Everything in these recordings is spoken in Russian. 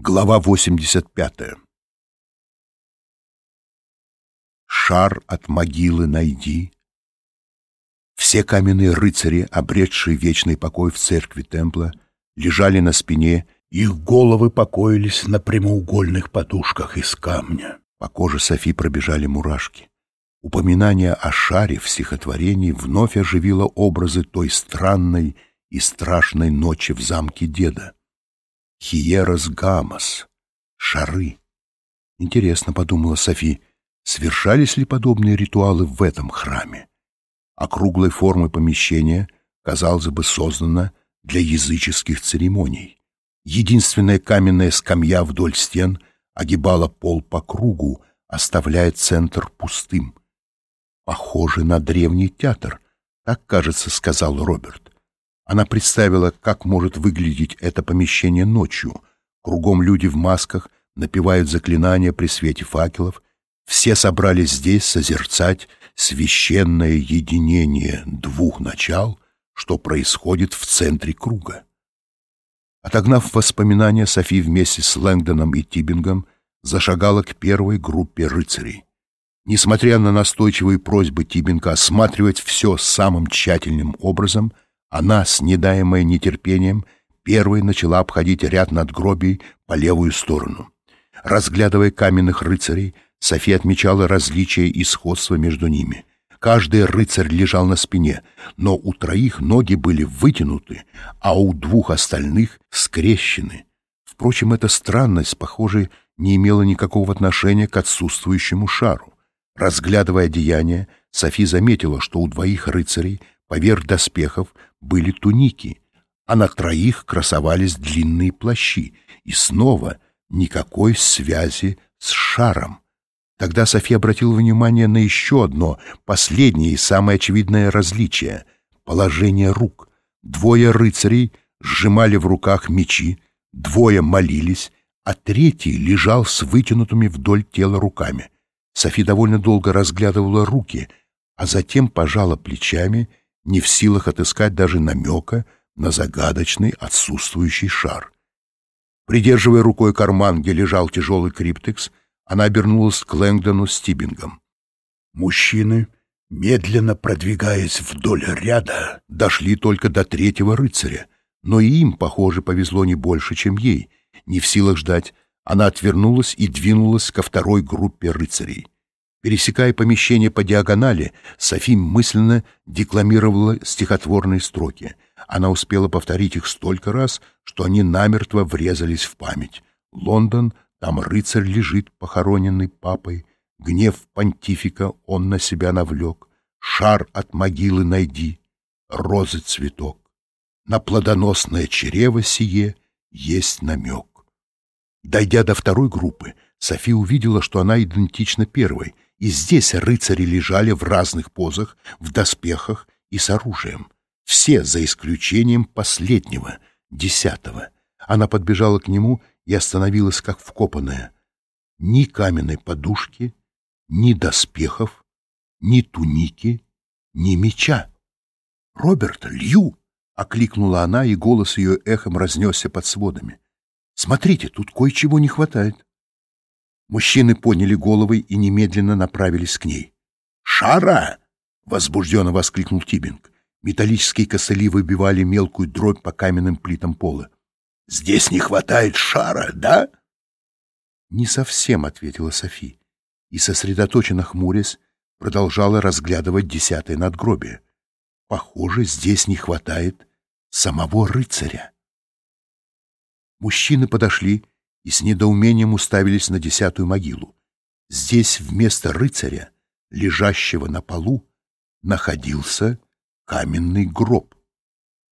Глава 85 Шар от могилы найди. Все каменные рыцари, обретшие вечный покой в церкви Темпла, лежали на спине, их головы покоились на прямоугольных подушках из камня. По коже Софи пробежали мурашки. Упоминание о шаре в стихотворении вновь оживило образы той странной и страшной ночи в замке деда. Хиерос Гамас, шары. Интересно, подумала Софи, совершались ли подобные ритуалы в этом храме? Округлой формы помещения, казалось бы, создано для языческих церемоний. Единственная каменная скамья вдоль стен огибала пол по кругу, оставляя центр пустым. «Похоже на древний театр», — так, кажется, сказал Роберт. Она представила, как может выглядеть это помещение ночью. Кругом люди в масках напевают заклинания при свете факелов. Все собрались здесь созерцать священное единение двух начал, что происходит в центре круга. Отогнав воспоминания, Софи вместе с Лэнгдоном и Тибингом зашагала к первой группе рыцарей. Несмотря на настойчивые просьбы Тибинга осматривать все самым тщательным образом — она, с недаемой нетерпением, первой начала обходить ряд надгробий по левую сторону. Разглядывая каменных рыцарей, София отмечала различия и сходства между ними. Каждый рыцарь лежал на спине, но у троих ноги были вытянуты, а у двух остальных скрещены. Впрочем, эта странность, похоже, не имела никакого отношения к отсутствующему шару. Разглядывая одеяние, Софи заметила, что у двоих рыцарей Поверх доспехов были туники, а на троих красовались длинные плащи, и снова никакой связи с шаром. Тогда София обратила внимание на еще одно, последнее и самое очевидное различие — положение рук. Двое рыцарей сжимали в руках мечи, двое молились, а третий лежал с вытянутыми вдоль тела руками. Софи довольно долго разглядывала руки, а затем пожала плечами не в силах отыскать даже намека на загадочный отсутствующий шар. Придерживая рукой карман, где лежал тяжелый криптекс, она обернулась к Лэнгдону с. Мужчины, медленно продвигаясь вдоль ряда, дошли только до третьего рыцаря, но и им, похоже, повезло не больше, чем ей. Не в силах ждать, она отвернулась и двинулась ко второй группе рыцарей. Пересекая помещение по диагонали, Софи мысленно декламировала стихотворные строки. Она успела повторить их столько раз, что они намертво врезались в память. Лондон, там рыцарь лежит, похороненный папой. Гнев понтифика он на себя навлек. Шар от могилы найди, розы цветок. На плодоносное чрево сие есть намек. Дойдя до второй группы, Софи увидела, что она идентична первой — и здесь рыцари лежали в разных позах, в доспехах и с оружием. Все, за исключением последнего, десятого. Она подбежала к нему и остановилась, как вкопанная. Ни каменной подушки, ни доспехов, ни туники, ни меча. «Роберт, Лью!» — окликнула она, и голос ее эхом разнесся под сводами. «Смотрите, тут кое-чего не хватает». Мужчины подняли головы и немедленно направились к ней. «Шара!» — возбужденно воскликнул Тибинг. Металлические костыли выбивали мелкую дробь по каменным плитам пола. «Здесь не хватает шара, да?» «Не совсем», — ответила Софи, и, сосредоточенно хмурясь, продолжала разглядывать десятое надгробие. «Похоже, здесь не хватает самого рыцаря». Мужчины подошли и с недоумением уставились на десятую могилу. Здесь вместо рыцаря, лежащего на полу, находился каменный гроб.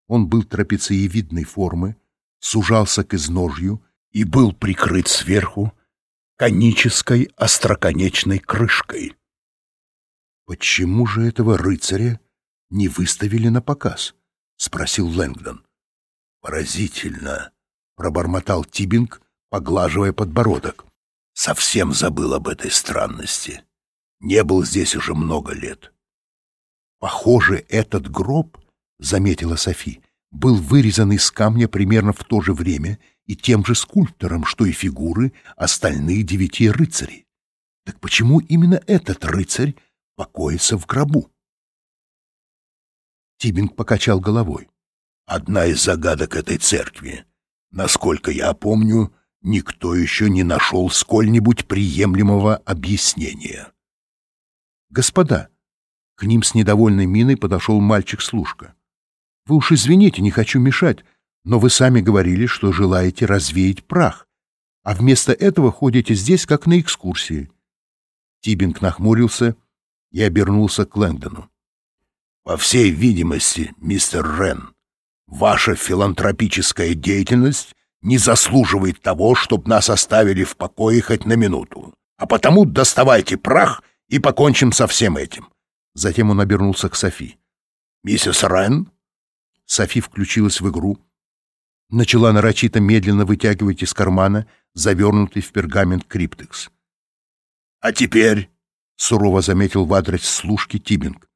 Он был трапециевидной формы, сужался к изножью и был прикрыт сверху конической остроконечной крышкой. «Почему же этого рыцаря не выставили на показ?» — спросил Лэнгдон. «Поразительно!» — пробормотал Тибинг, поглаживая подбородок. Совсем забыл об этой странности. Не был здесь уже много лет. Похоже, этот гроб, — заметила Софи, — был вырезан из камня примерно в то же время и тем же скульптором, что и фигуры остальных девяти рыцарей. Так почему именно этот рыцарь покоится в гробу? Тибинг покачал головой. Одна из загадок этой церкви. Насколько я помню, никто еще не нашел сколь-нибудь приемлемого объяснения. Господа, к ним с недовольной миной подошел мальчик-служка. Вы уж извините, не хочу мешать, но вы сами говорили, что желаете развеять прах, а вместо этого ходите здесь, как на экскурсии. Тибинг нахмурился и обернулся к Лэнгдону. По всей видимости, мистер Рен, ваша филантропическая деятельность не заслуживает того, чтобы нас оставили в покое хоть на минуту. А потому доставайте прах и покончим со всем этим. Затем он обернулся к Софи. «Миссис Рен?» Софи включилась в игру, начала нарочито медленно вытягивать из кармана завернутый в пергамент криптекс. «А теперь», — сурово заметил в адрес служки Тибинг,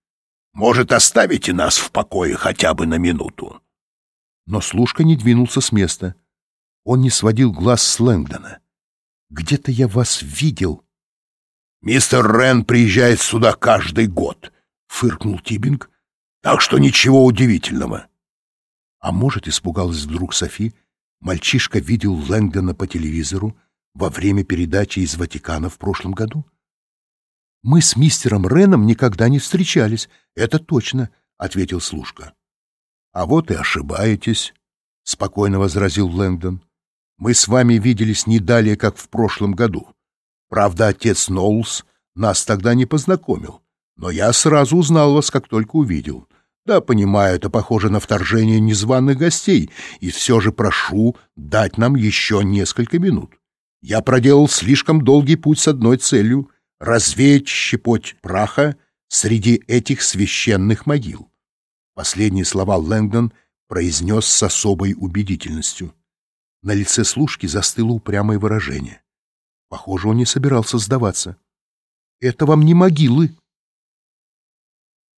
может, оставите нас в покое хотя бы на минуту?» Но служка не двинулся с места. Он не сводил глаз с Лэнгдона. «Где-то я вас видел». «Мистер Рен приезжает сюда каждый год», — фыркнул Тибинг. «Так что ничего удивительного». А может, испугалась вдруг Софи, мальчишка видел Лэнгдона по телевизору во время передачи из Ватикана в прошлом году? «Мы с мистером Реном никогда не встречались, это точно», — ответил служка. «А вот и ошибаетесь», — спокойно возразил Лэнгдон. «Мы с вами виделись не далее, как в прошлом году. Правда, отец Ноулс нас тогда не познакомил, но я сразу узнал вас, как только увидел. Да, понимаю, это похоже на вторжение незваных гостей, и все же прошу дать нам еще несколько минут. Я проделал слишком долгий путь с одной целью — развеять щепоть праха среди этих священных могил. Последние слова Лэнгдон произнес с особой убедительностью. На лице служки застыло упрямое выражение. Похоже, он не собирался сдаваться. «Это вам не могилы».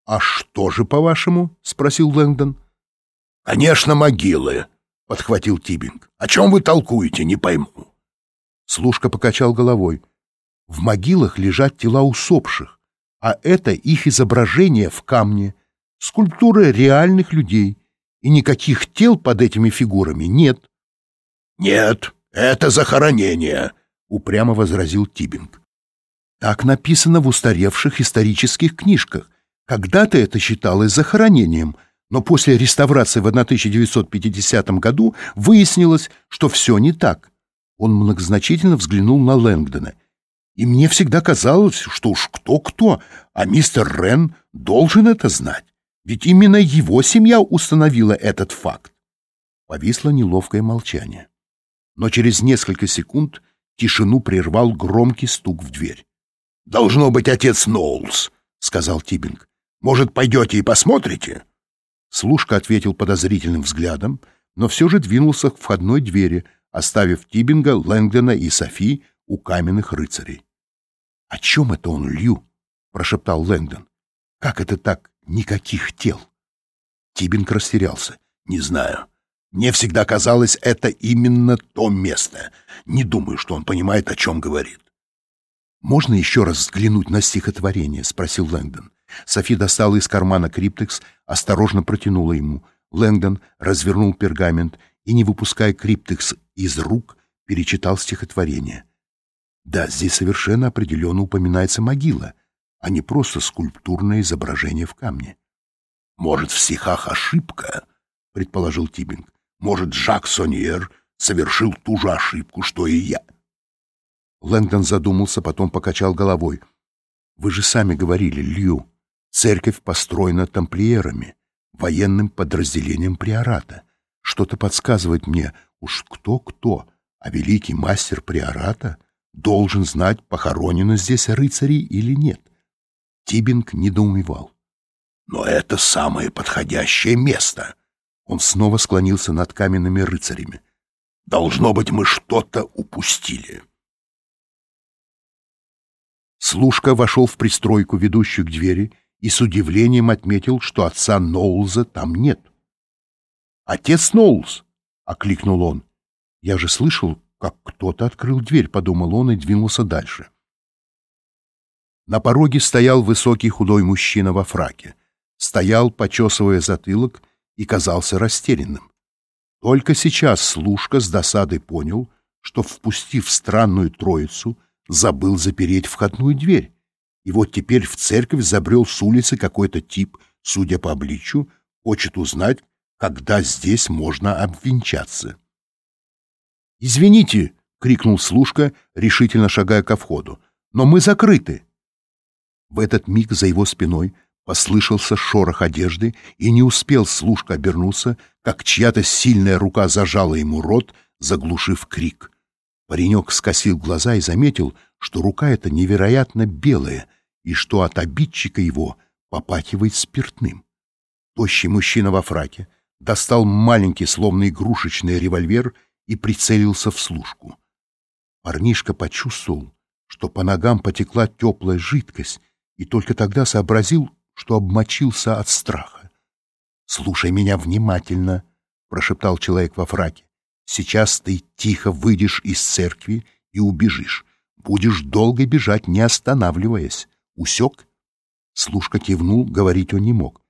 «А что же, по-вашему?» — спросил Лэнгдон. «Конечно, могилы», — подхватил Тибинг. «О чем вы толкуете, не пойму». Служка покачал головой. В могилах лежат тела усопших, а это их изображение в камне, скульптуры реальных людей, и никаких тел под этими фигурами нет. — Нет, это захоронение, — упрямо возразил Тибинг. Так написано в устаревших исторических книжках. Когда-то это считалось захоронением, но после реставрации в 1950 году выяснилось, что все не так. Он многозначительно взглянул на Лэнгдона. И мне всегда казалось, что уж кто-кто, а мистер Рен должен это знать, ведь именно его семья установила этот факт. Повисло неловкое молчание. Но через несколько секунд тишину прервал громкий стук в дверь. «Должно быть отец Ноулс», — сказал Тибинг. «Может, пойдете и посмотрите?» Служка ответил подозрительным взглядом, но все же двинулся к входной двери, оставив Тибинга, Лэнгдона и Софи у каменных рыцарей. — О чем это он, Лью? — прошептал Лэнгдон. — Как это так? Никаких тел. Тибинг растерялся. — Не знаю. Мне всегда казалось, это именно то место. Не думаю, что он понимает, о чем говорит. «Можно еще раз взглянуть на стихотворение?» — спросил Лэнгдон. Софи достала из кармана криптекс, осторожно протянула ему. Лэнгдон развернул пергамент и, не выпуская криптекс из рук, перечитал стихотворение. Да, здесь совершенно определенно упоминается могила, а не просто скульптурное изображение в камне. «Может, в стихах ошибка?» — предположил Тибинг. «Может, Жак Соньер совершил ту же ошибку, что и я?» Лэнгдон задумался, потом покачал головой. «Вы же сами говорили, Лью, церковь построена тамплиерами, военным подразделением приората. Что-то подсказывает мне, уж кто-кто, а великий мастер приората — должен знать, похоронены здесь рыцари или нет. Тибинг недоумевал. «Но это самое подходящее место!» Он снова склонился над каменными рыцарями. «Должно быть, мы что-то упустили!» Служка вошел в пристройку, ведущую к двери, и с удивлением отметил, что отца Ноулза там нет. «Отец Ноулз!» — окликнул он. Я же слышал, как кто-то открыл дверь, подумал он и двинулся дальше. На пороге стоял высокий худой мужчина во фраке. Стоял, почесывая затылок, и казался растерянным. Только сейчас служка с досадой понял, что, впустив странную троицу, забыл запереть входную дверь. И вот теперь в церковь забрел с улицы какой-то тип, судя по обличию, хочет узнать, когда здесь можно обвенчаться. «Извините!» — крикнул служка, решительно шагая ко входу. «Но мы закрыты!» В этот миг за его спиной послышался шорох одежды, и не успел служка обернуться, как чья-то сильная рука зажала ему рот, заглушив крик. Паренек скосил глаза и заметил, что рука эта невероятно белая и что от обидчика его попахивает спиртным. Тощий мужчина во фраке достал маленький, словно игрушечный револьвер и прицелился в служку. Парнишка почувствовал, что по ногам потекла теплая жидкость, и только тогда сообразил, что обмочился от страха. «Слушай меня внимательно», — прошептал человек во фраке. «Сейчас ты тихо выйдешь из церкви и убежишь. Будешь долго бежать, не останавливаясь. Усек?» Слушка кивнул, говорить он не мог.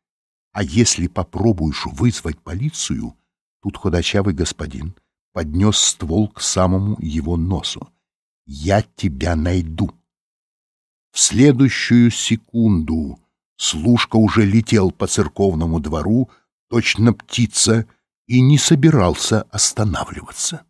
«А если попробуешь вызвать полицию?» Тут худощавый господин поднес ствол к самому его носу. «Я тебя найду!» В следующую секунду служка уже летел по церковному двору, точно птица, и не собирался останавливаться.